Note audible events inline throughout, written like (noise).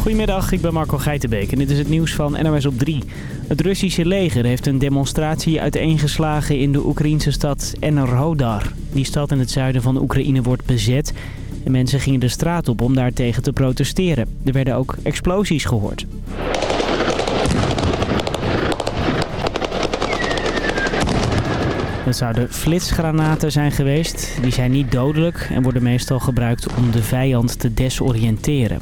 Goedemiddag, ik ben Marco Geitenbeek en dit is het nieuws van NOS op 3. Het Russische leger heeft een demonstratie uiteengeslagen in de Oekraïnse stad Enerhodar. Die stad in het zuiden van Oekraïne wordt bezet. En mensen gingen de straat op om daartegen te protesteren. Er werden ook explosies gehoord. Het zouden flitsgranaten zijn geweest. Die zijn niet dodelijk en worden meestal gebruikt om de vijand te desoriënteren.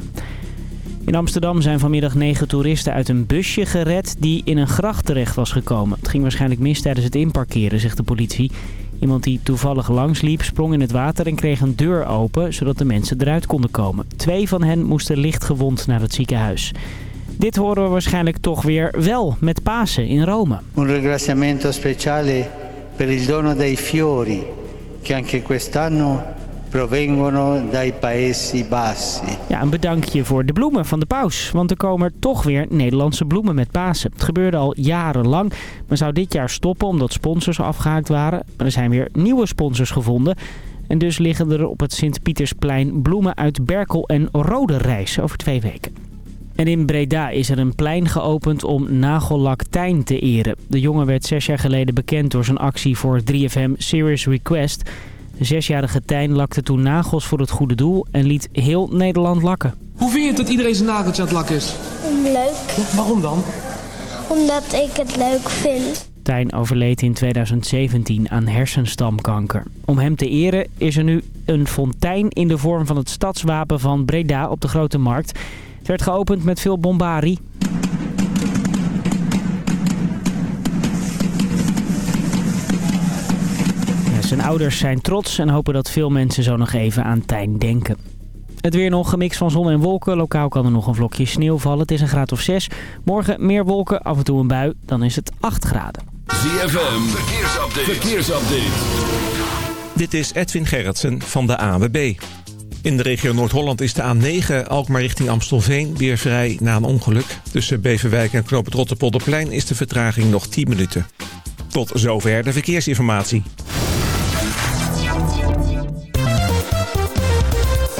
In Amsterdam zijn vanmiddag negen toeristen uit een busje gered die in een gracht terecht was gekomen. Het ging waarschijnlijk mis tijdens het inparkeren, zegt de politie. Iemand die toevallig langsliep sprong in het water en kreeg een deur open, zodat de mensen eruit konden komen. Twee van hen moesten licht gewond naar het ziekenhuis. Dit horen we waarschijnlijk toch weer wel met Pasen in Rome. Un ringraziamento speciale per il dono dei fiori che anche quest'anno provengono dai Paesi Bassi. Ja, een bedankje voor de bloemen van de paus. Want er komen toch weer Nederlandse bloemen met Pasen. Het gebeurde al jarenlang, maar zou dit jaar stoppen omdat sponsors afgehaakt waren. Maar er zijn weer nieuwe sponsors gevonden. En dus liggen er op het Sint-Pietersplein bloemen uit Berkel en Rode Reis over twee weken. En in Breda is er een plein geopend om Nagellak Tijn te eren. De jongen werd zes jaar geleden bekend door zijn actie voor 3FM Serious Request. De zesjarige Tijn lakte toen nagels voor het goede doel en liet heel Nederland lakken. Hoe vind je het dat iedereen zijn nageltje aan het lakken is? Leuk, waarom dan? omdat ik het leuk vind. Tijn overleed in 2017 aan hersenstamkanker. Om hem te eren is er nu een fontein in de vorm van het stadswapen van Breda op de Grote Markt. Het werd geopend met veel bombarie. Ja, zijn ouders zijn trots en hopen dat veel mensen zo nog even aan Tijn denken. Het weer nog, een mix van zon en wolken. Lokaal kan er nog een vlokje sneeuw vallen. Het is een graad of 6. Morgen meer wolken, af en toe een bui. Dan is het 8 graden. ZFM, verkeersupdate. verkeersupdate. Dit is Edwin Gerritsen van de AWB. In de regio Noord-Holland is de A9 Alkmaar richting Amstelveen weer vrij na een ongeluk. Tussen Beverwijk en Knoop het Rotterpolderplein is de vertraging nog 10 minuten. Tot zover de verkeersinformatie.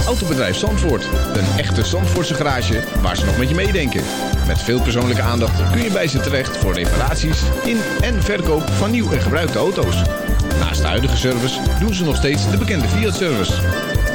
Autobedrijf Zandvoort. Een echte Zandvoortse garage waar ze nog met je meedenken. Met veel persoonlijke aandacht kun je bij ze terecht voor reparaties in en verkoop van nieuw en gebruikte auto's. Naast de huidige service doen ze nog steeds de bekende Fiat-service.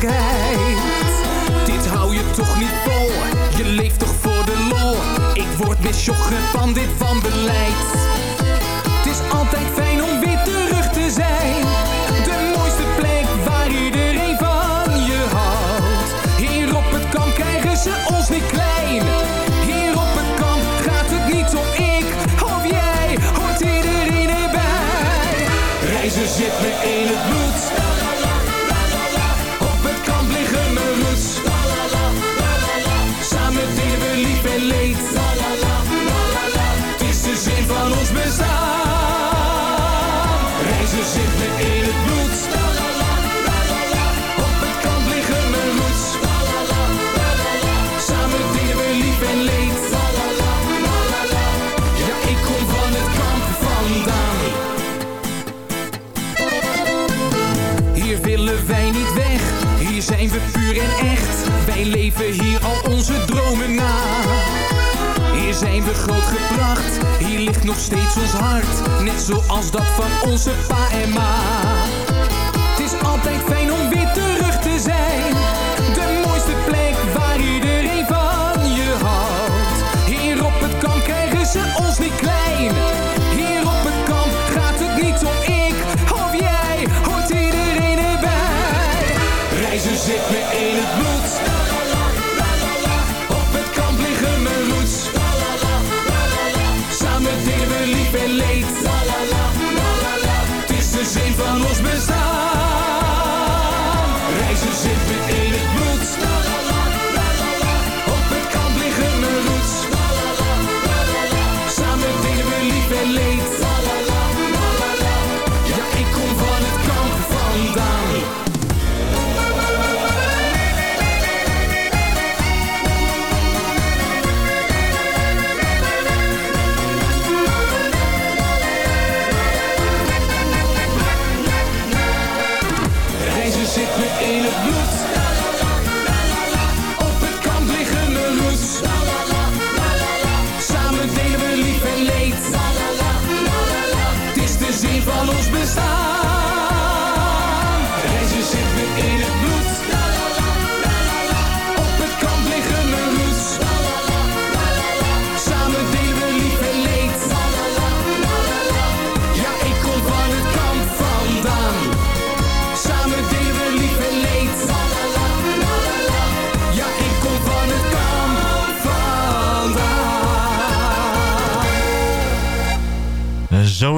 Dit hou je toch niet vol, je leeft toch voor de lol. Ik word misjochen van dit wanbeleid. Hier ligt nog steeds ons hart. Net zoals dat van onze pa en ma. Het is altijd fijn om weer terug te zijn.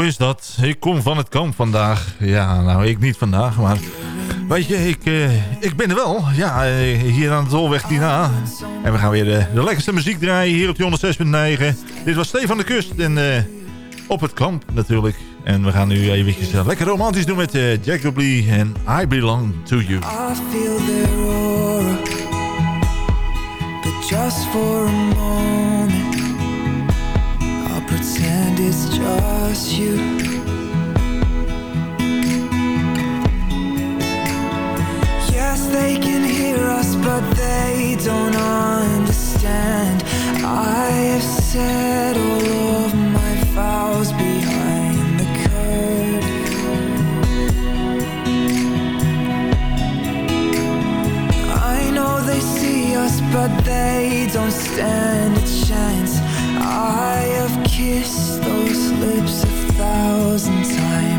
Is dat. Ik kom van het kamp vandaag. Ja, nou, ik niet vandaag, maar... Weet je, ik, eh, ik ben er wel. Ja, eh, hier aan de Tolweg Tina. En we gaan weer de, de lekkerste muziek draaien hier op die 106.9. Dit was Stefan de Kust en eh, op het kamp natuurlijk. En we gaan nu eventjes eh, lekker romantisch doen met eh, Jacob Lee en I Belong To You. I feel their aura, just for pretend it's just you. Yes, they can hear us, but they don't understand. I have said all of my vows behind the curtain. I know they see us, but they don't stand a chance. I have kissed thousand times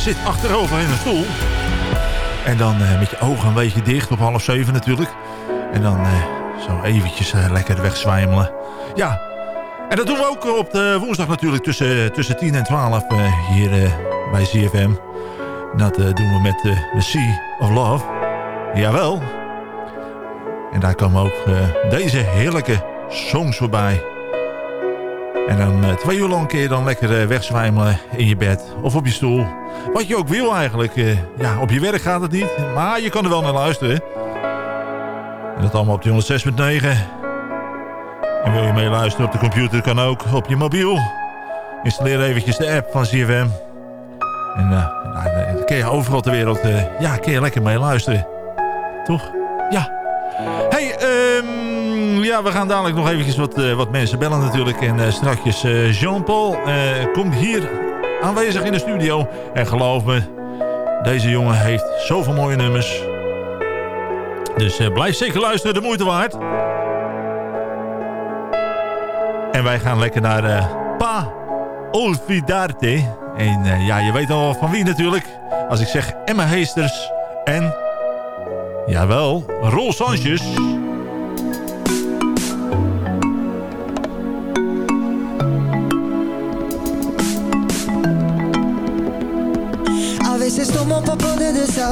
zit achterover in een stoel. En dan eh, met je ogen een beetje dicht, op half zeven natuurlijk. En dan eh, zo eventjes eh, lekker wegzwijmelen. Ja, en dat doen we ook op de woensdag natuurlijk tussen, tussen 10 en 12 eh, hier bij CFM. Dat doen we met The Sea of Love. Jawel. En daar komen ook deze heerlijke songs voorbij. En dan twee uur lang kun je dan lekker wegzwijmelen in je bed of op je stoel. Wat je ook wil eigenlijk. eh, ja, op je werk gaat het niet, maar je kan er wel naar luisteren. En dat allemaal op die 106.9. En wil je meeluisteren op de computer, kan ook op je mobiel. Installeer eventjes de app van CFM. En nou, dan kun je overal ter wereld, ja, kun lekker meeluisteren. Toch? Ja. Hey, ehm, ja, we gaan dadelijk nog eventjes wat, wat mensen bellen natuurlijk. En uh, strakjes uh, Jean-Paul uh, komt hier aanwezig in de studio. En geloof me, deze jongen heeft zoveel mooie nummers. Dus blijf zeker luisteren, de moeite waard. En wij gaan lekker naar Pa Olvidarte. En ja, je weet al van wie natuurlijk. Als ik zeg Emma Heesters en... Jawel, Rol Sanchez.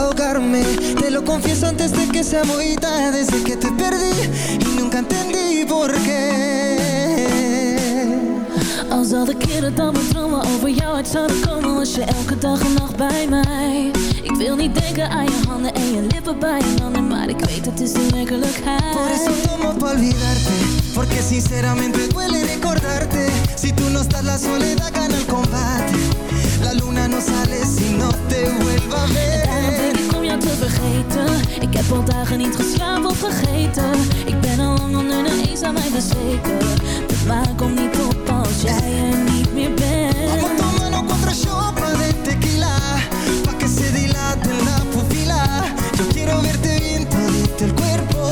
Poder desahogarme Te lo confieso antes de que sea muy tarde. Desde que te perdí y nunca entendí por qué. Als al de keren dat mijn dromen over jou uit zouden komen Was je elke dag en nacht bij mij. Ik wil niet denken aan je handen en je lippen bij je handen Maar ik weet het is de werkelijkheid. Por eso tomo pa' olvidarte Porque sinceramente duele recordarte. Si tú no estás la soledad gana el combate. La luna no sale si no te vuelva a ver Jou te vergeten. Ik heb al dagen niet geslapen of vergeten. Ik ben al lang onder de eens aan mij bezweken. De maan komt niet op als jij er niet meer bent. Vamos tomando cuatro shots de tequila. Pa' que se dilate la pupila Yo quiero verte bien todito el cuerpo.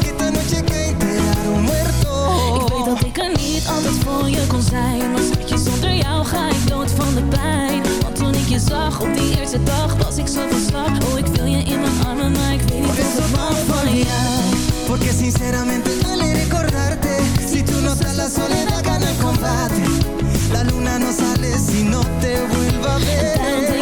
Que esta noche que enterar un muerto. Ik weet dat ik er niet altijd voor je kon zijn. Maar schatje, zonder jou ga ik dood van de pijn je zag op die eerste dag Was ik zo van slag. Oh, ik wil je in mijn armen Maar ik weet niet wat ik mag van jou. Porque sinceramente duele recordarte. Si tú no estás la soledad gana el combate. La luna no sale si no te vuelva a ver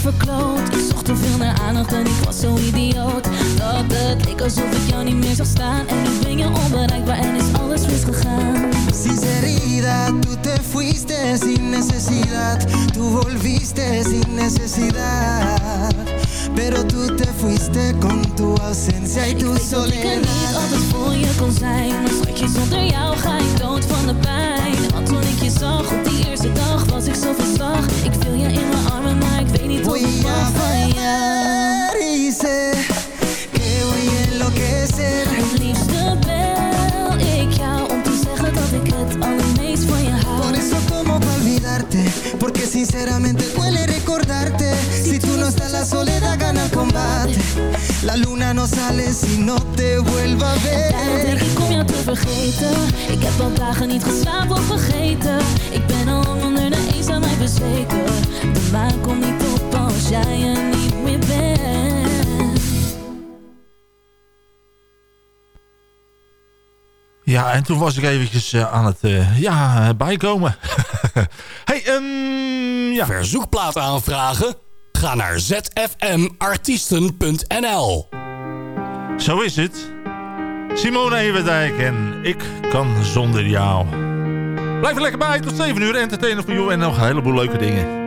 verkloot. Ik zocht te veel naar aandacht en ik was zo idioot. Dat het leek alsof ik jou niet meer zag staan. En nu ben je onbereikbaar en is alles misgegaan. Sinceridad, tú te fuiste sin necesidad. Tú volviste sin necesidad. Pero tú te fuiste con tu ausencia y tu Ik weet dat ik er niet soledad. altijd voor je kon zijn. Maar schatje, zonder jou ga ik dood van de pijn. Want toen ik je zag op die eerste dag Was ik zo van slag. Ik viel je in maar niet Voy a van jou ver y sé que voy a enloquecer. Het liefste bel ik jou om te zeggen dat ik het allermeest van je Por hou eso tomo pa' olvidarte Porque sinceramente duele recordarte. Si tú no estás la soledad gana el combate. La luna no sale si no te vuelva a Daarom denk ver ik om jou te vergeten. Ik heb al dagen niet geslapen of vergeten. Ik ben al onder de eens aan mij bezweken. De maan komt niet op Ja, en toen was ik eventjes uh, aan het uh, ja, bijkomen. (laughs) hey, um, ja. Verzoekplaat aanvragen? Ga naar zfmartiesten.nl Zo is het. Simone Everdijk en ik kan zonder jou. Blijf er lekker bij, tot 7 uur entertainer voor jou en nog een heleboel leuke dingen.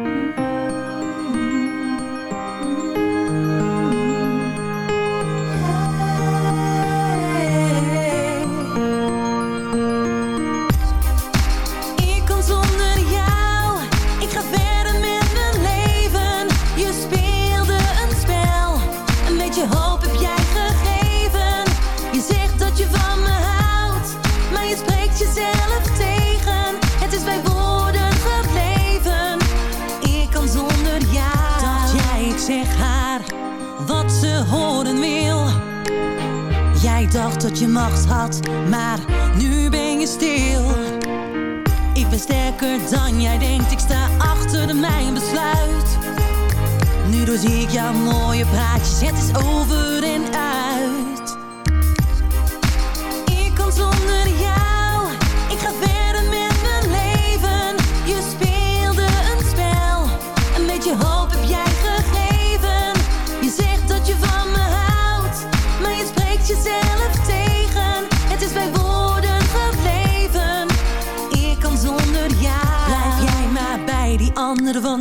Dat je macht had, maar nu ben je stil. Ik ben sterker dan jij denkt, ik sta achter mijn besluit. Nu doorzie ik jouw mooie praatjes, het is over en uit.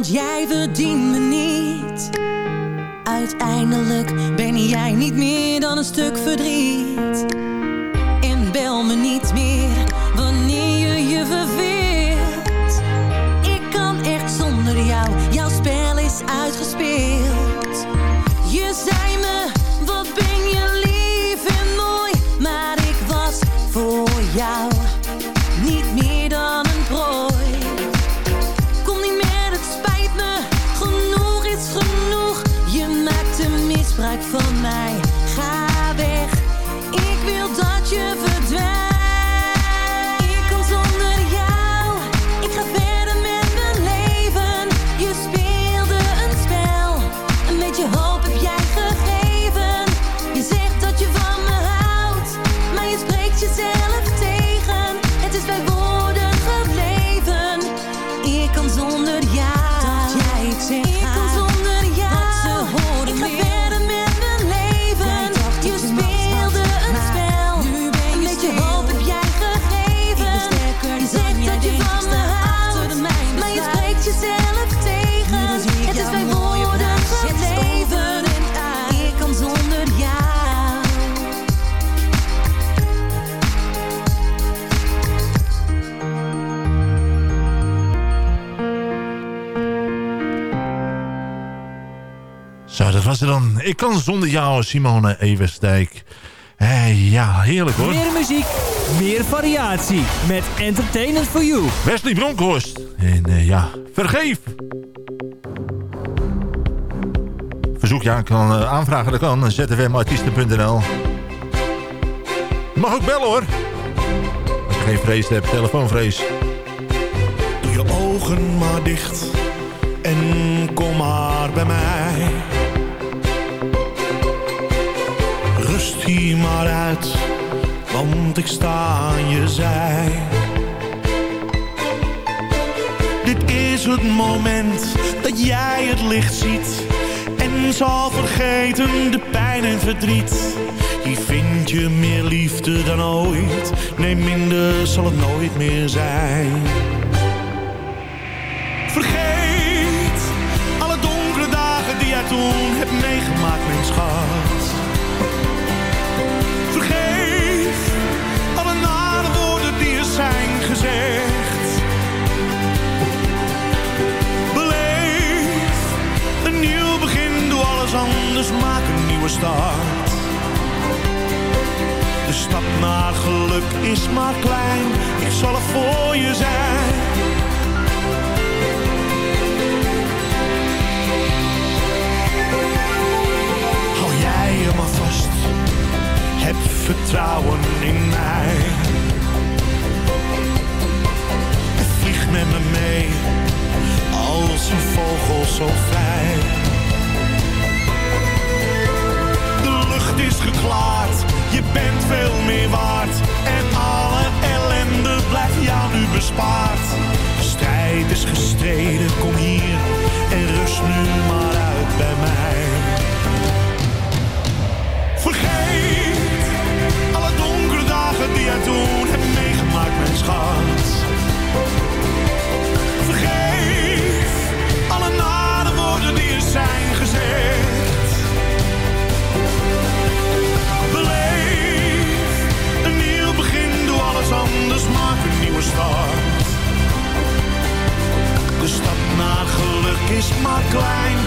Want jij verdient me niet. Uiteindelijk ben jij niet meer dan een stuk verdriet. Ik kan zonder jou, Simone Eversdijk. Hey, ja, heerlijk hoor. Meer muziek, meer variatie. Met Entertainment for You. Wesley Bronkhorst. En eh, ja, vergeef. Verzoek ja, kan eh, aanvragen, dat kan. zfmartiesten.nl Mag ook bellen hoor. Als je geen vrees hebt, telefoonvrees. Doe je ogen maar dicht en kom maar bij mij. Maar uit, want ik sta aan je zij. Dit is het moment dat jij het licht ziet en zal vergeten de pijn en verdriet. Hier vind je meer liefde dan ooit, nee minder zal het nooit meer zijn. Vergeet alle donkere dagen die jij toen hebt meegemaakt, mijn schat. Gezegd. Beleef een nieuw begin, doe alles anders, maak een nieuwe start. De stap naar geluk is maar klein, ik zal er voor je zijn. Hou jij je maar vast, heb vertrouwen in mij. Met me mee, als een vogel zo vrij. De lucht is geklaard, je bent veel meer waard. En alle ellende blijft jou nu bespaard. Strijd is gestreden, kom hier en rust nu maar uit bij mij. Vergeet alle donkere dagen die jij toen hebt meegemaakt, mijn schat. Zijn gezegd. Beleef een nieuw begin, doe alles anders, maak een nieuwe start. De stap naar geluk is maar klein,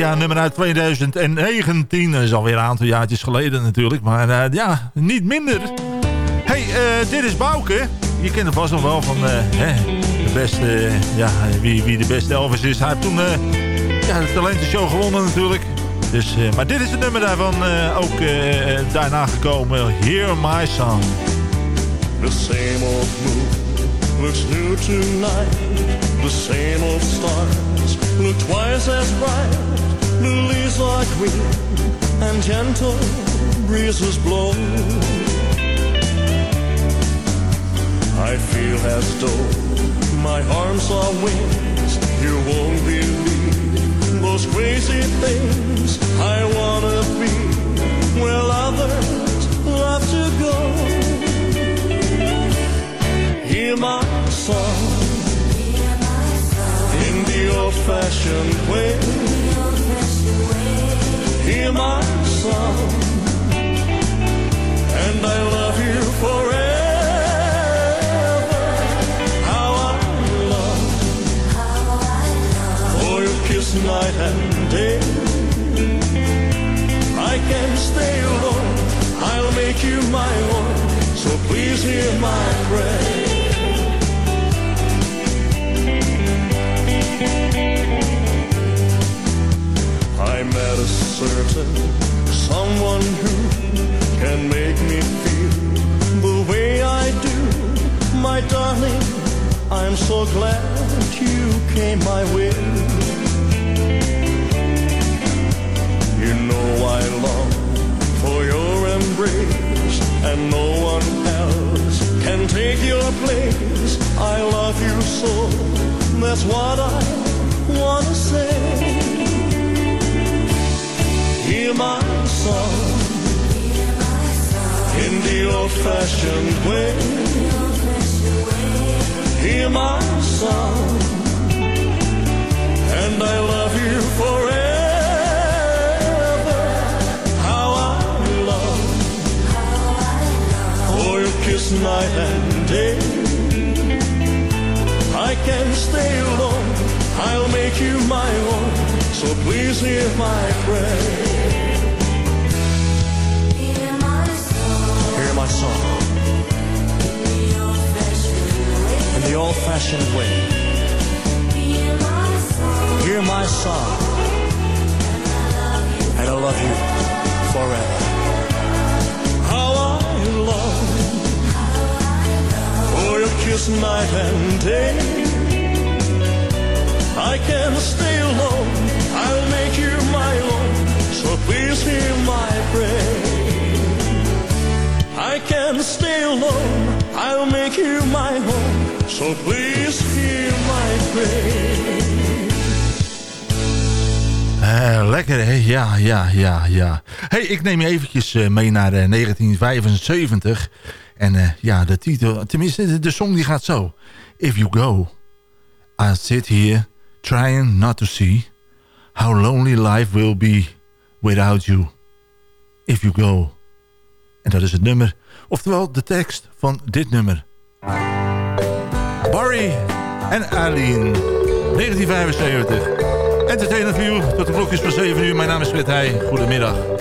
Ja, nummer uit 2019. Dat is alweer een aantal jaartjes geleden natuurlijk. Maar eh, ja, niet minder. hey, eh, dit is Bouke. Je kent hem vast nog wel van eh, de beste, ja, wie, wie de beste Elvis is. Hij heeft toen ja, de talentenshow gewonnen natuurlijk. Dus, maar dit is het nummer daarvan ook daarna gekomen. Hear My Song. The same old moon looks new tonight. The same old stars look twice as bright. Leaves are green and gentle breezes blow. I feel as though my arms are wings. You won't believe those crazy things I wanna be where others love to go. Hear my song in the old-fashioned way. Hear my song, and I love you forever. How I love, for your kiss night and day. I can stay alone. I'll make you my own. So please hear my prayer. A certain someone who can make me feel the way I do. My darling, I'm so glad you came my way. You know I long for your embrace, and no one else can take your place. I love you so, that's what I wanna say. Hear my song in the old-fashioned way. Hear my song, and I love you forever. How I love for your kiss night and day. Eh? I can't stay alone. I'll make you my own. So please hear my prayer. Old-fashioned way. Hear my song, and I love you forever. How I love for your kiss night and day. I can't stay alone. I'll make you my own. So please hear my prayer. I can't stay alone. I'll make you my home. So please hear my. Eh, lekker hè? Ja, ja, ja, ja. hey, ik neem je eventjes eh, mee naar eh, 1975. En eh, ja, de titel, tenminste de, de song die gaat zo. If you go, I sit here trying not to see how lonely life will be without you. If you go. En dat is het nummer, oftewel de tekst van dit nummer. Barry en Aline, 1975. Entertainment View, tot de klokjes van 7 uur. Mijn naam is Fred Heij. Goedemiddag.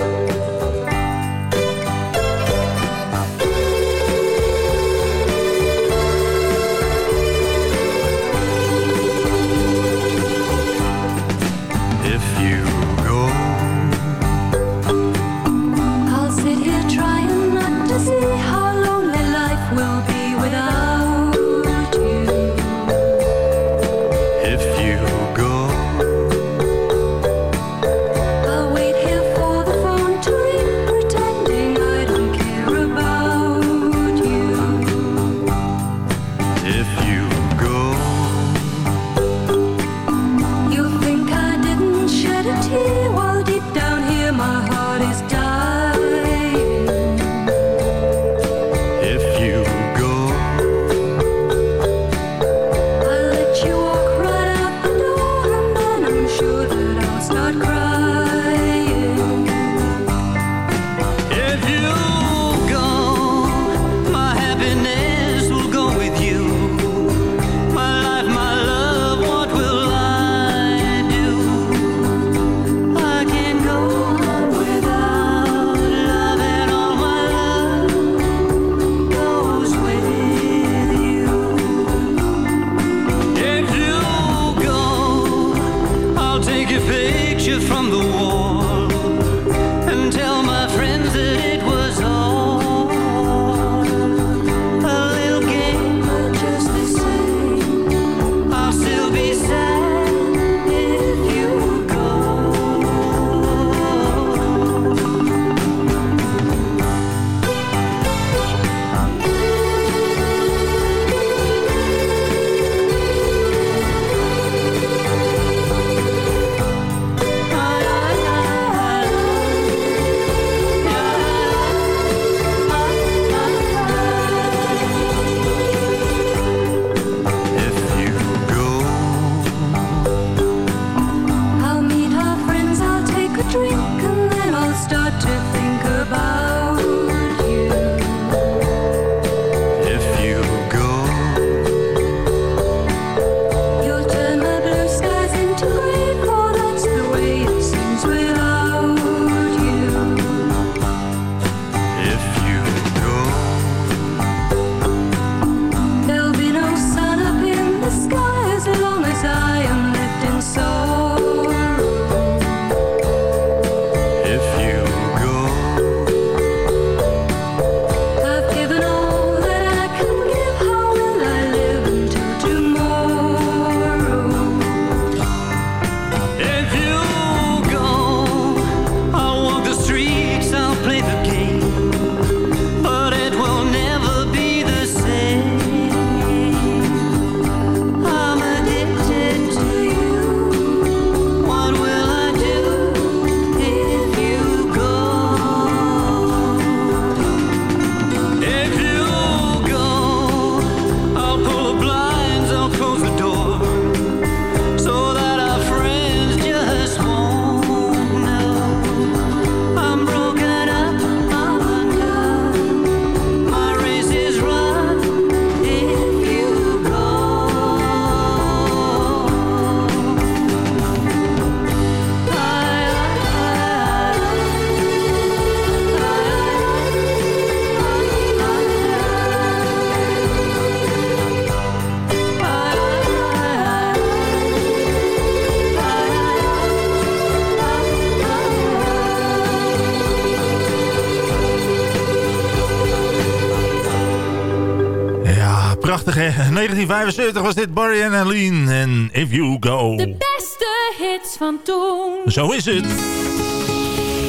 1975 was dit Barry en Aline en If You Go. De beste hits van toen. Zo is het.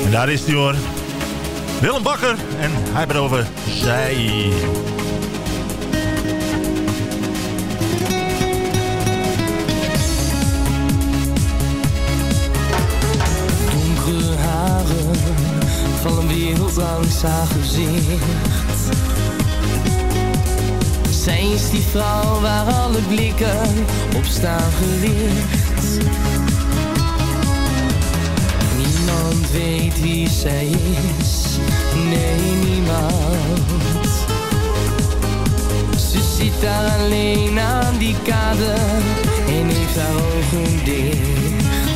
En daar is hij hoor. Willem Bakker en hij het over zij. Vrouw waar alle blikken op staan gericht. Niemand weet wie zij is, nee niemand. Ze zit daar alleen aan die kade en heeft haar ogen dicht.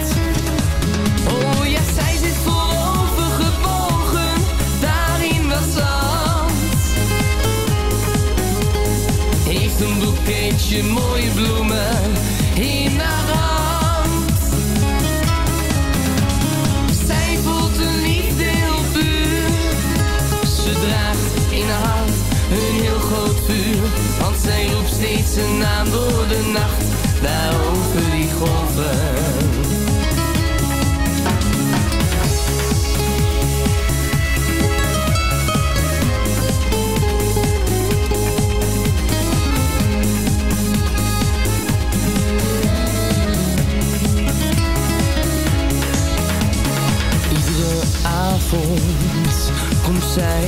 Een mooie bloemen in haar hand. Zij voelt een liefde heel puur. Ze draagt in haar hart een heel groot vuur. Want zij roept steeds een naam door de nacht, over die golven.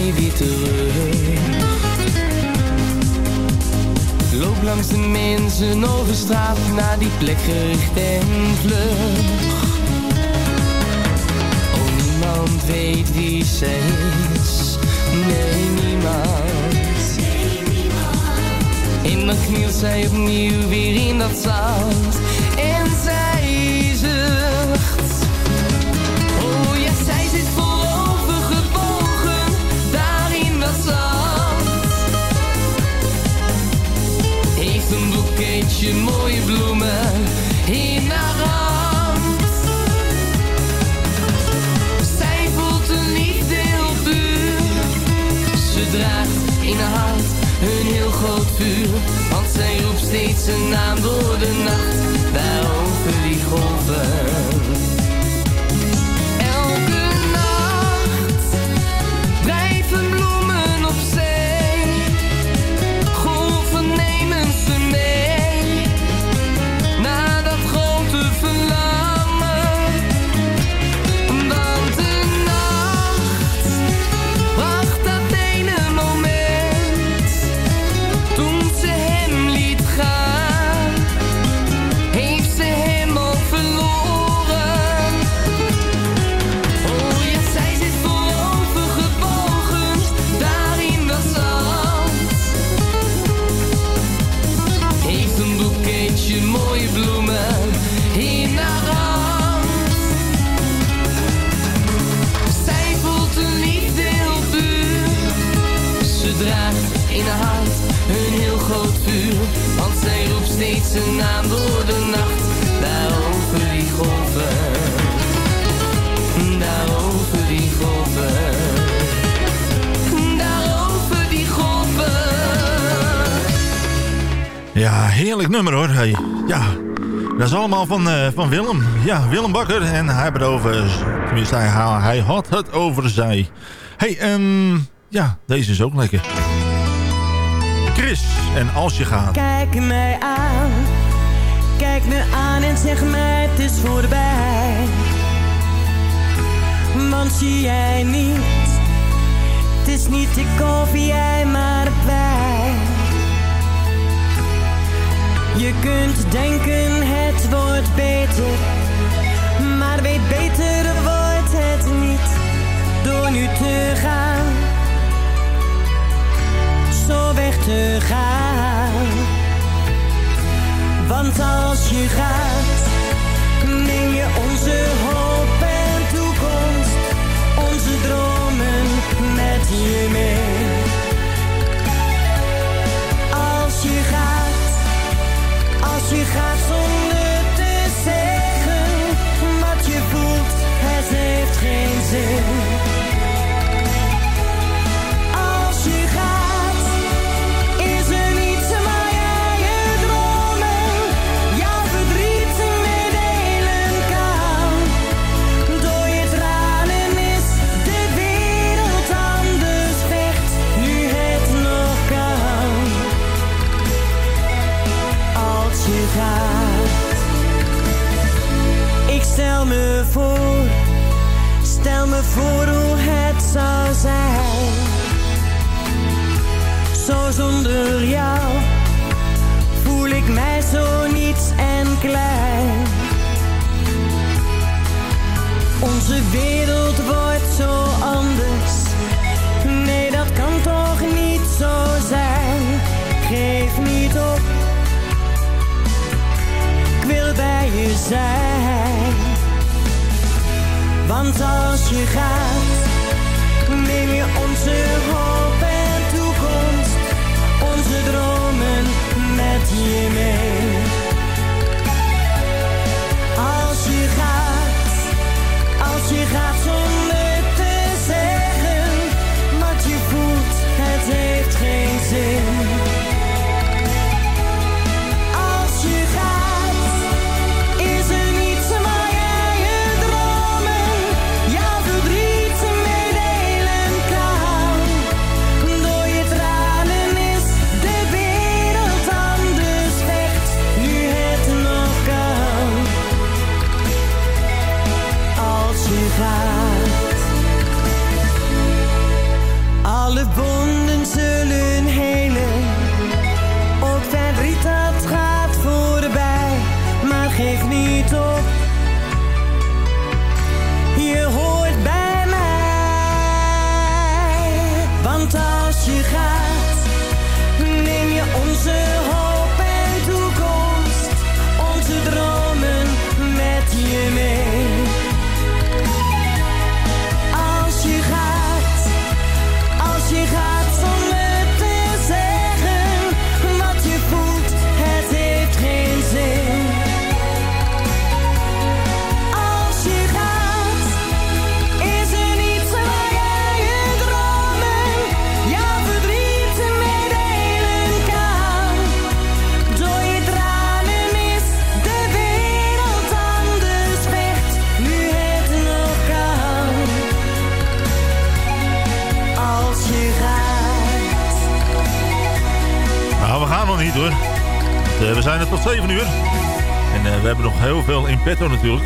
Zij weer terug. Loop langs de mensen over straat naar die plek gericht en vlug. Oh, niemand weet wie zij is. Nee, niemand. En dan knielt zij opnieuw weer in dat zand. Nummer. Hey, ja, dat is allemaal van, eh, van Willem. Ja, Willem Bakker. En hij het over... Tenminste, hij, had het over zij. hey, ehm, ja, deze is ook lekker. Chris, en als je gaat... Kijk mij aan, kijk me aan en zeg mij het is voorbij. Want zie jij niet, het is niet ik of jij maar wij. Je kunt denken het wordt beter, maar weet beter wordt het niet door nu te gaan zo weg te gaan. Want als je gaat, neem je onze hoop en toekomst, onze dromen met je mee. Heeft voor hoe het zou zijn. Zo zonder jou voel ik mij zo niets en klein. Onze wereld wordt zo anders. Nee, dat kan toch niet zo zijn. Geef niet op. Ik wil bij je zijn. Want als je gaat, neem je onze hoop en toekomst. Onze dromen met je mee. Als je gaat, als je gaat Nou, we gaan nog niet hoor. Eh, we zijn er tot 7 uur. En eh, we hebben nog heel veel in petto natuurlijk.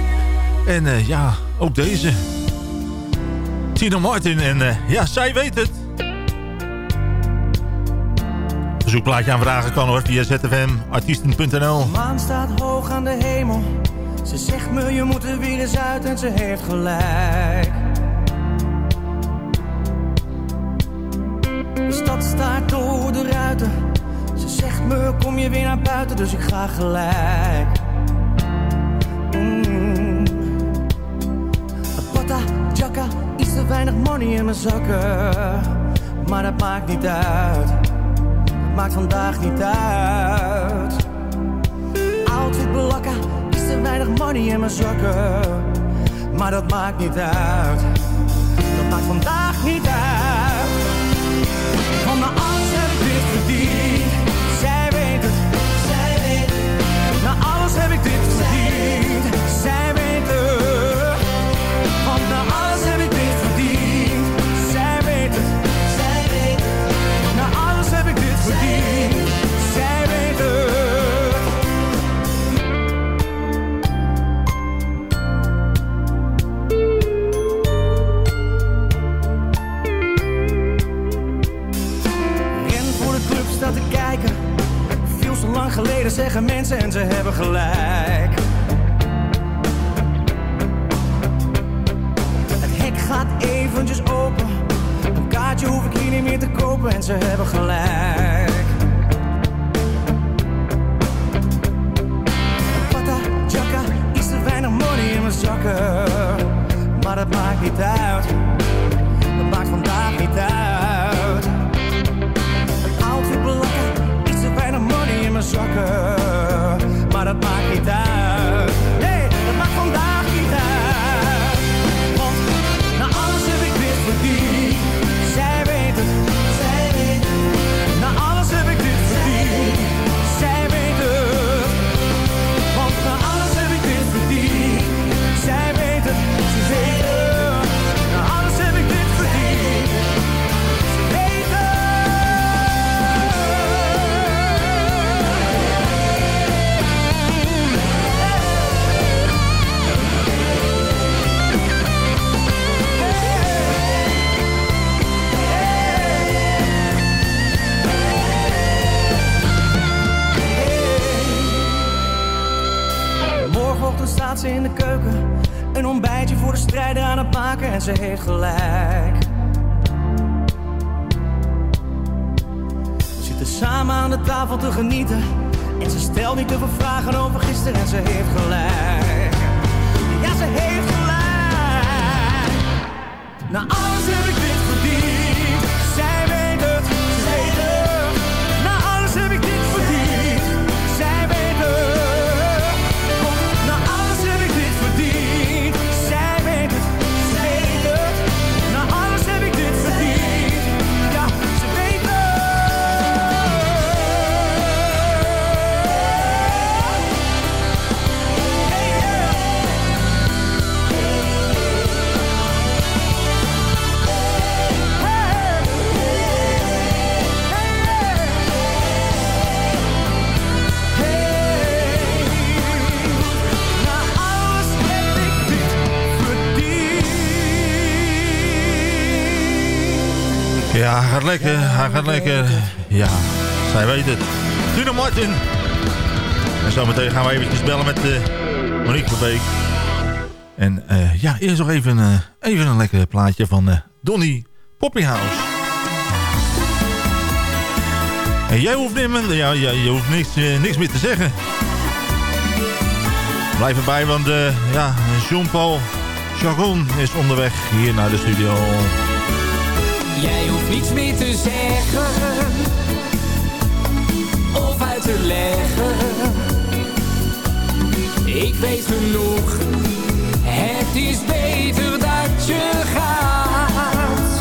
En eh, ja, ook deze. Tina Martin. En eh, ja, zij weet het. Verzoekplaatje aanvragen kan hoor via zfmartiesten.nl. maan staat hoog aan de hemel. Ze zegt me je moet er weer eens uit en ze heeft gelijk. De stad staat door de ruiten. Ze zegt me kom je weer naar buiten, dus ik ga gelijk. Mm. Pata, jacka, iets te weinig money in mijn zakken. Maar dat maakt niet uit. Dat maakt vandaag niet uit. Outfit blakken, iets te weinig money in mijn zakken. Maar dat maakt niet uit. Dat maakt vandaag niet uit. Want na alles heb ik dit verdiend. Heb ik dit verdiend. Zij weet het. Want na alles heb ik dit verdiend. Zij weet het. Zij weet het. Na alles heb ik dit verdiend. Geleden zeggen mensen en ze hebben gelijk. Het hek gaat eventjes open. Een kaartje hoef ik hier niet meer te kopen en ze hebben gelijk. Pata, jacka, iets te weinig money in mijn zakken. Maar dat maakt niet uit. Dat maakt vandaag niet uit. Zakken. Maar dat maakt niet uit. In de keuken. Een ontbijtje voor de strijder aan het maken en ze heeft gelijk. We zitten samen aan de tafel te genieten. En ze stelt niet te veel vragen over gisteren en ze heeft gelijk. Ja, ze heeft gelijk. Na alles heb ik dit Ja, hij gaat lekker, hij gaat lekker. Ja, zij weet het. Tino Martin. En zometeen gaan we eventjes bellen met uh, Monique van Beek. En eh, ja, eerst nog even, eh, even een lekker plaatje van eh, Donny Poppyhouse. En jij hoeft, niet meer, ja, ja, je hoeft niks, eh, niks meer te zeggen. Blijf erbij, want eh, ja, Jean-Paul Chagon is onderweg hier naar de studio. Jij hoeft niets meer te zeggen of uit te leggen. Ik weet genoeg, het is beter dat je gaat.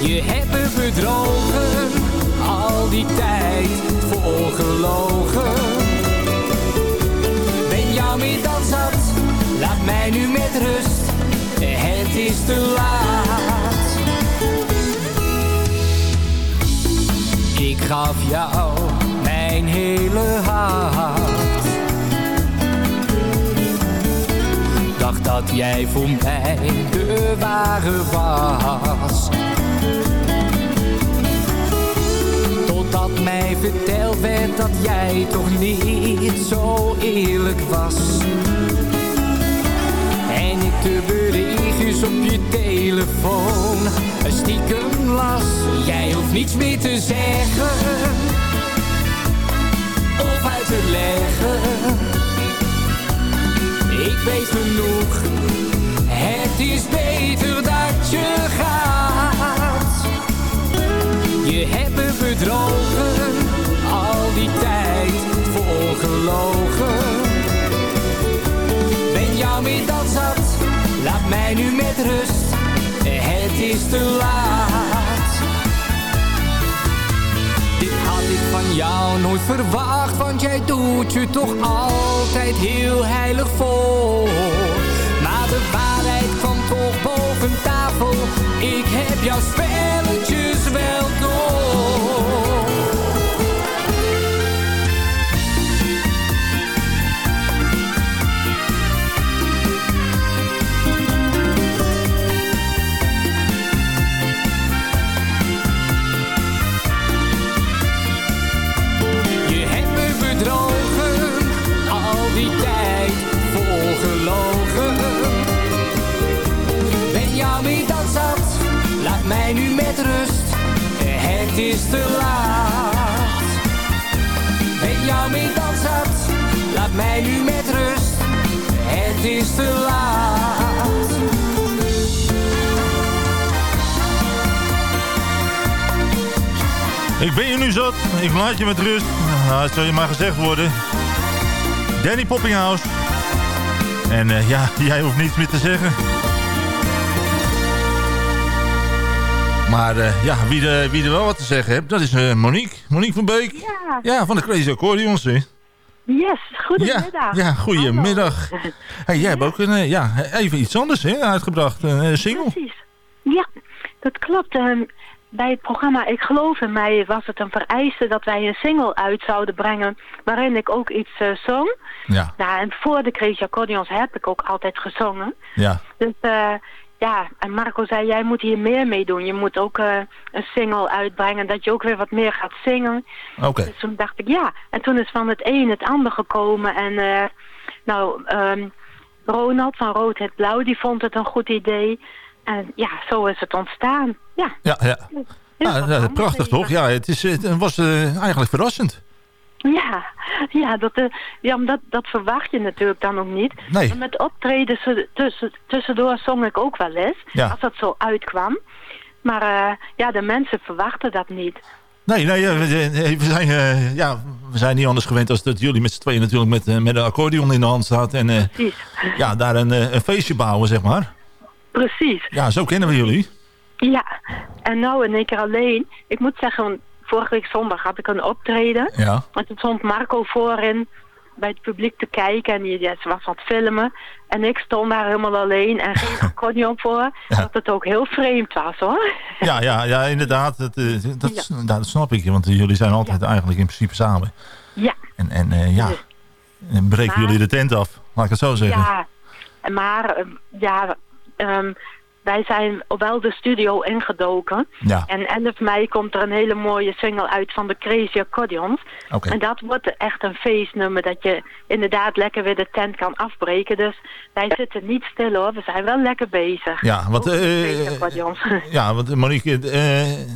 Je hebt me bedrogen, al die tijd volgelogen. Ben jou meer dan zat, laat mij nu met rust, het is te laat. Ik gaf jou mijn hele hart. Dacht dat jij voor mij de ware was. Totdat mij verteld werd dat jij toch niet zo eerlijk was. Op je telefoon stiekem las. Jij hoeft niets meer te zeggen of uit te leggen. Ik weet genoeg, nooit verwacht, want jij doet je toch altijd heel heilig voor. Maar de waarheid kwam toch boven tafel, ik heb jouw spelletjes wel is te laat. Ben jou dan zat, laat mij nu met rust, het is te laat. Ik ben je nu zat. Ik laat je met rust. Nou, het zal je maar gezegd worden. Danny Poppinghouse. En eh, ja, (laughs) jij hoeft niets meer te zeggen. Maar eh, ja, wie, de, wie er wel wat te zeggen heeft, dat is eh, Monique. Monique van Beek. Ja. Ja, van de Crazy Accordions. Hè. Yes, goedemiddag. Ja, ja goedemiddag. Hey, jij hebt ook een, eh, ja, even iets anders hè, uitgebracht. Een single. Precies. Ja, dat klopt. Ehm, bij het programma Ik Geloof in Mij was het een vereiste dat wij een single uit zouden brengen waarin ik ook iets zong. Ja. Nou, en voor de Crazy Accordions heb ik ook altijd gezongen. Ja. Dus eh, ja, en Marco zei, jij moet hier meer mee doen. Je moet ook eh, een single uitbrengen, dat je ook weer wat meer gaat zingen. Oké. Dus toen dacht ik, ja. En toen is van het een het ander gekomen. En eh, Nou, ehm, Ronald van Rood het Blauw, die vond het een goed idee. En ja, zo is het ontstaan. Ja. Ja, ja. Ja, ja, prachtig toch? Ja, het, is, het was eh, eigenlijk verrassend. Ja, ja, dat, eh, ja dat, dat verwacht je natuurlijk dan ook niet. Nee. Met optreden tussen, tussen, tussendoor zong ik ook wel eens, Ja. als dat zo uitkwam. Maar eh, ja, de mensen verwachten dat niet. Nee, nee eh, we, zijn, eh, ja, we zijn niet anders gewend als dat jullie met z'n tweeën natuurlijk met, eh, met een accordeon in de hand staat. En eh, ja, daar een, eh, een feestje bouwen, zeg maar. Precies. Ja, zo kennen we jullie. Ja, en nou in één keer alleen. Ik moet zeggen, vorige week zondag had ik een optreden. Ja. En toen stond Marco voorin bij het publiek te kijken en ja, ze was aan het filmen. En ik stond daar helemaal alleen en geen (laughs) accordeon voor. Dat het ook heel vreemd was hoor. Ja, ja, ja inderdaad. Dat, eh, dat, dat snap ik. Want jullie zijn altijd eigenlijk in principe samen. Ja. En, en eh, ja, en breken Maar- jullie de tent af. Laat ik het zo zeggen. Ja, maar ehm, ja, ehm, wij zijn wel de studio ingedoken. Ja. En 11 mei komt er een hele mooie single uit van de Crazy Accordions. En dat wordt echt een feestnummer dat je inderdaad lekker weer de tent kan afbreken. Dus wij zitten niet stil hoor, we zijn wel lekker bezig. Ja, want, eh, Accordions. (laughs) Ja, want eh, Monique, eh,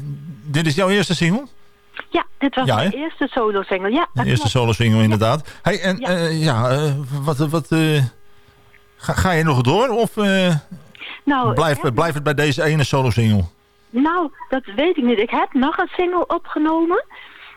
dit is jouw eerste single? ja, dit was Ja, mijn eerste solo single. Ja, De eerste solo single inderdaad. Hey, en Ja. ja, ja eh, wat, wat eh, ga, ga je nog door of eh, Nou, het bij deze ene solo single? Nou, dat weet ik niet. Ik heb nog een single opgenomen.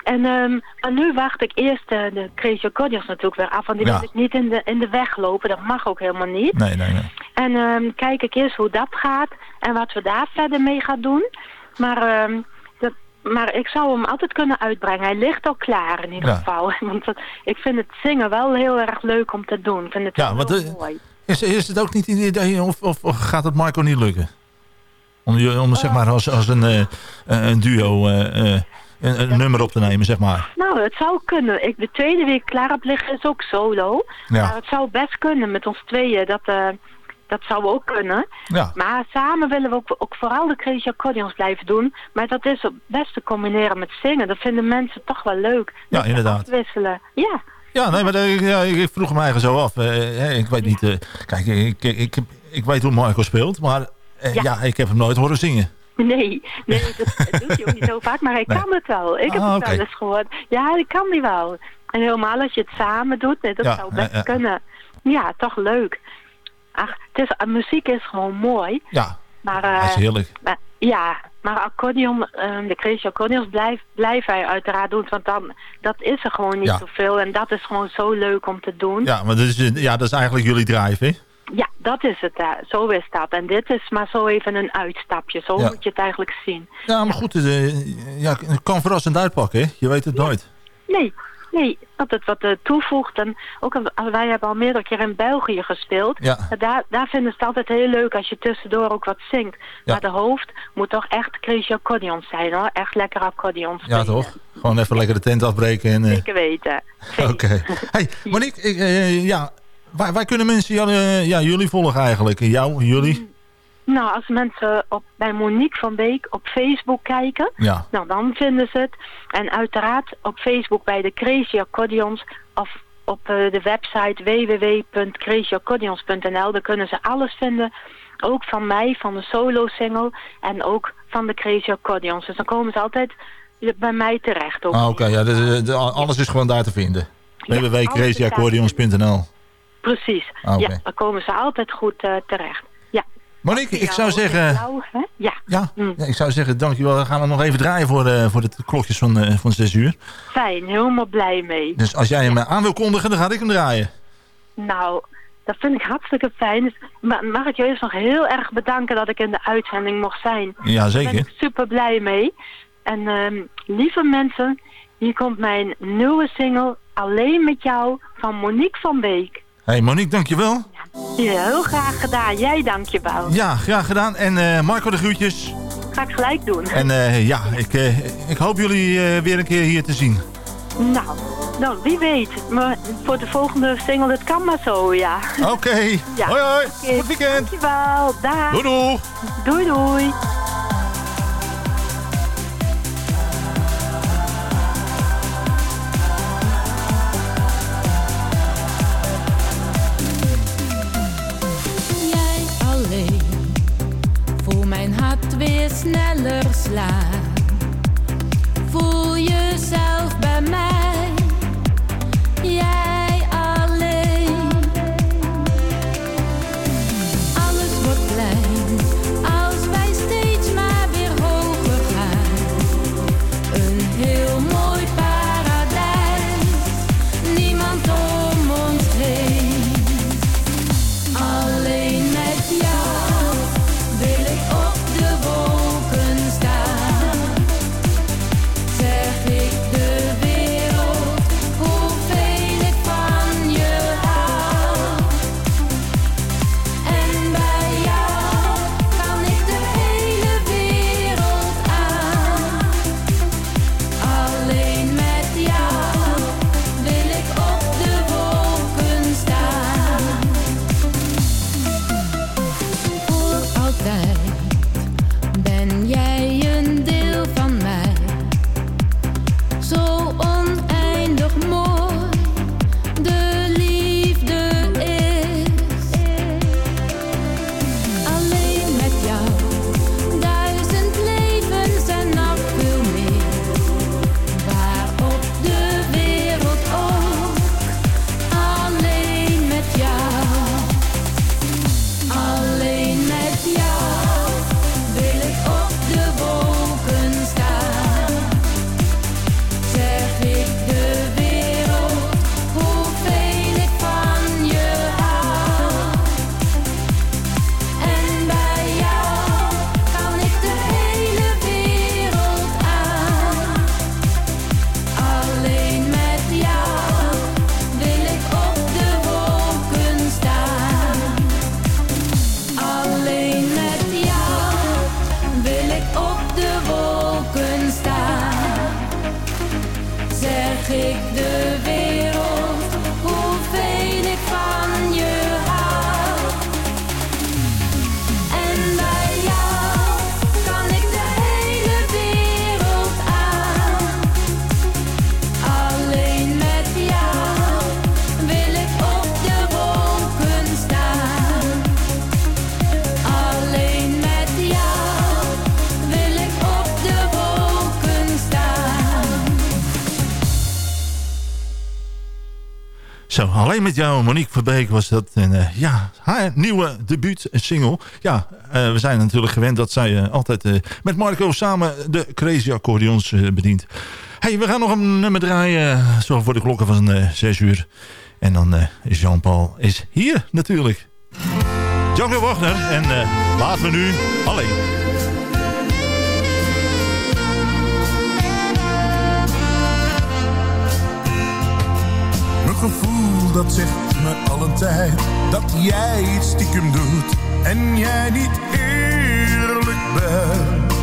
En, ehm, maar nu wacht ik eerst eh, de Crazy Accordions natuurlijk weer af. Want die Ja. wil ik niet in de, in de weg lopen. Dat mag ook helemaal niet. Nee, nee, nee. En ehm, kijk ik eerst hoe dat gaat. En wat we daar verder mee gaan doen. Maar, ehm, dat, maar ik zou hem altijd kunnen uitbrengen. Hij ligt al klaar in ieder Ja. geval. (laughs) Want dat- ik vind het zingen wel heel erg leuk om te doen. Ik vind het Ja, want, heel eh, mooi. Is, is het ook niet een idee of, of, of gaat het Marco niet lukken? Om, om zeg maar als, als een, eh, een duo eh, eh, een, een nummer op te nemen, zeg maar. Nou, het zou kunnen. Ik, de tweede week klaar op liggen is ook solo. Ja. Maar het zou best kunnen met ons tweeën. Dat, dat zou ook kunnen. Ja. Maar samen willen we ook, ook vooral de Crazy Accordions blijven doen. Maar dat is het best te combineren met zingen. Dat vinden mensen toch wel leuk. Ja, inderdaad. Afwisselen. Ja. Ja, nee, maar eh, ja, ik vroeg me eigenlijk zo af. Eh, hè, ik weet niet, eh, kijk, ik, ik, ik, ik weet hoe Marco speelt, maar eh, Ja. ja. ik heb hem nooit horen zingen. Nee, nee dat, dat doet hij ook niet zo vaak. Maar hij Nee. kan het wel. Ik heb Ah, het wel eens gehoord. Ja, die kan die wel. En helemaal als je het samen doet. Nee, dat Ja, zou best kunnen. Ja, toch leuk. Ach, het is, eh, muziek is gewoon mooi. Ja, Maar, eh, dat is heerlijk. maar- ja, maar accordeon, eh, de Crazy Accordeons blijf, blijven wij uiteraard doen. Want dan, dat is er gewoon niet Ja. zoveel. En dat is gewoon zo leuk om te doen. Ja, maar dat is, ja, dat is eigenlijk jullie drive, hè? Ja, dat is het. zo is dat. En dit is maar zo even een uitstapje. Zo Ja. moet je het eigenlijk zien. Ja, maar goed, eh, ja, het kan verrassend uitpakken, hè? Je weet het nooit. Nee, nee, dat het wat eh, toevoegt. En ook wij hebben al meerdere keer in België gespeeld. Ja. Daar, daar vinden ze het altijd heel leuk als je tussendoor ook wat zingt. Ja. Maar de hoofd moet toch echt crazy accordeons zijn hoor. Echt lekker accordeons. Ja, toch? Gewoon even lekker de tent afbreken en... eh, Zeker weten. Oké. (laughs) Hey, Monique, ik, eh, ja, waar, waar kunnen mensen jou, ja, jullie volgen eigenlijk? Jou, jullie? Nou, als mensen op, bij Monique van Beek op Facebook kijken, Ja. nou dan vinden ze het. En uiteraard op Facebook bij de Crazy Accordions of op eh, de website www.crazyaccordions.nl. Daar kunnen ze alles vinden. Ook van mij, van de solo single en ook van de Crazy Accordions. Dus dan komen ze altijd bij mij terecht. Ook. Ah, Oké, ja, de, de- alles is gewoon daar te vinden. www.crazyaccordions.nl Precies. Ah. Ja, dan komen ze altijd goed eh, terecht. Monique, ik zou zeggen... Ja. Ja, ja, ik zou zeggen, dankjewel. We gaan er nog even draaien voor, de, voor de klokjes van, eh, van 6 uur. Fijn, helemaal blij mee. Dus als jij hem eh, aan wil kondigen, dan ga ik hem draaien. Nou, dat vind ik hartstikke fijn. Dus ma- mag ik je eerst nog heel erg bedanken dat ik in de uitzending mocht zijn. Ja, zeker. Daar ben ik super blij mee. En ehm, lieve mensen, hier komt mijn nieuwe single Alleen met jou van Monique van Beek. Hey Monique, dankjewel. Ja, heel graag gedaan. Jij dankjewel. Ja, graag gedaan. En eh, Marco de groetjes. Ga ik gelijk doen. En eh, ja, ik, eh, ik hoop jullie weer een keer hier te zien. Nou, nou, wie weet. Maar voor de volgende single, het kan maar zo, ja. Oké. Ja. Hoi hoi. Goed weekend. Dankjewel. Dag. Doei doei. Doei doei. alleen. Voel mijn hart weer sneller slaan. Voel jezelf bij mij. Jij Zeg ik alleen met jou, Monique Verbeek was dat. En eh, ja, haar nieuwe debuut single. Ja, eh, we zijn natuurlijk gewend dat zij eh, altijd met Marco samen de Crazy Accordeons bedient. hey, we gaan nog een nummer draaien, zo voor de klokken van eh 6 uur. En dan is Jean-Paul is hier natuurlijk. Django Wagner en laten we nu alleen. Dat zegt me al een tijd dat jij iets stiekem doet en jij niet eerlijk bent.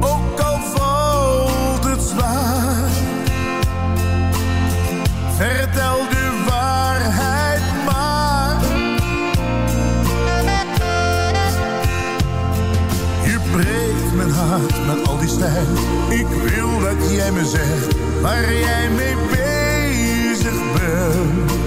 Ook al valt het zwaar, vertel de waarheid maar. Je breekt mijn hart met al die stijl. Ik wil dat jij me zegt waar jij mee bent. Ook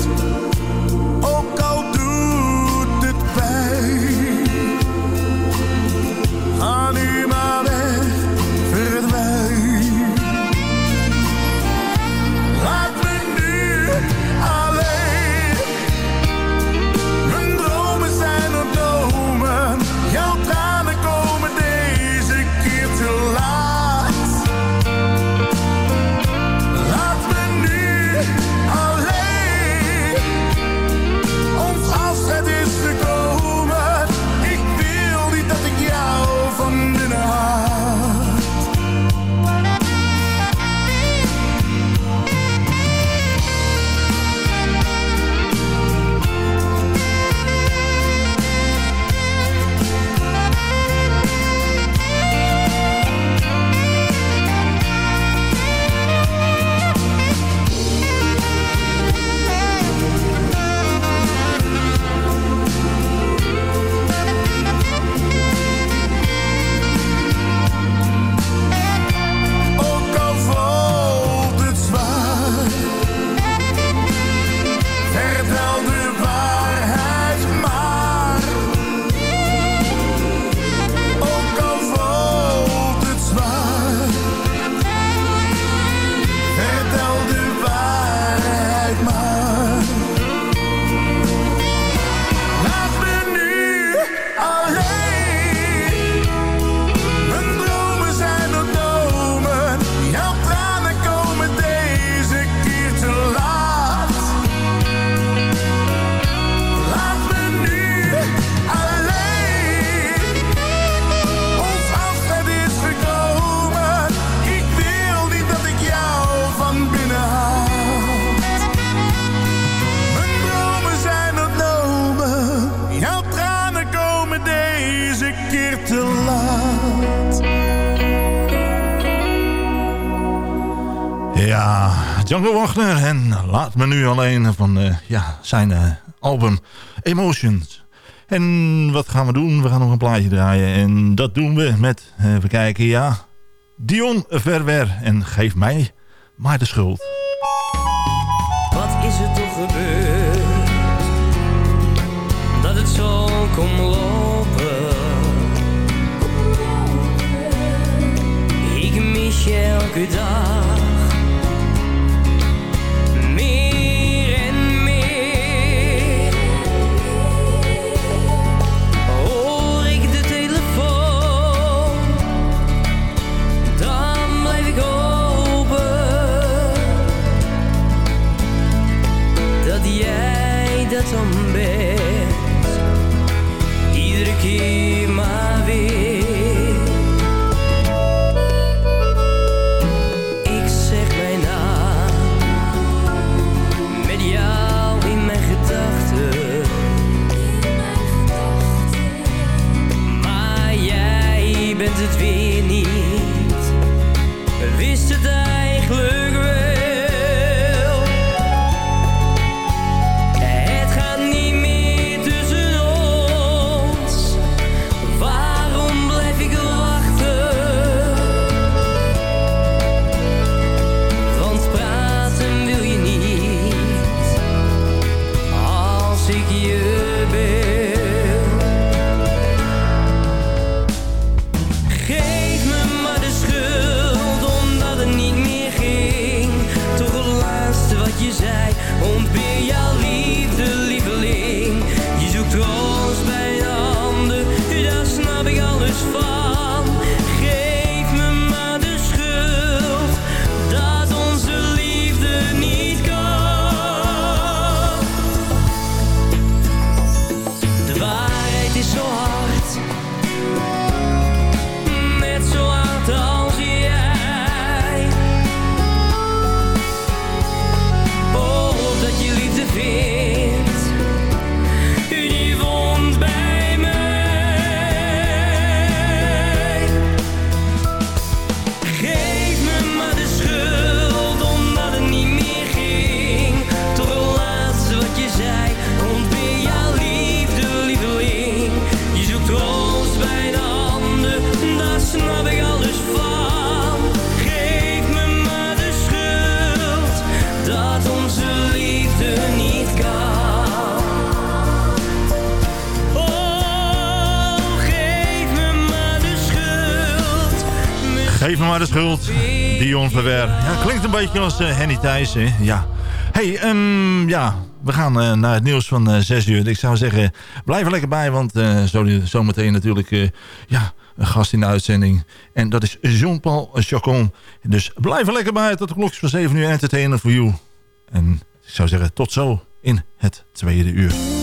Ja, Django Wagner en Laat me nu alleen van eh, ja, zijn eh, album Emotions. En wat gaan we doen? We gaan nog een plaatje draaien. En dat doen we met, eh, even kijken, ja... Dion Verwer en Geef mij maar de schuld. Wat is er toch gebeurd? Dat het zo kon lopen. Ik mis je elke. Beetje als eh, Henny Thijs? Ja. hey, ehm, ja, we gaan eh, naar het nieuws van eh 6 uur. Ik zou zeggen, blijf er lekker bij, want zo, zometeen natuurlijk ja, een gast in de uitzending. En dat is Jean-Paul Chacon. Dus blijf er lekker bij tot de klokjes van 7 uur entertainer voor you. En ik zou zeggen, tot zo in het tweede uur.